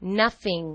nothing.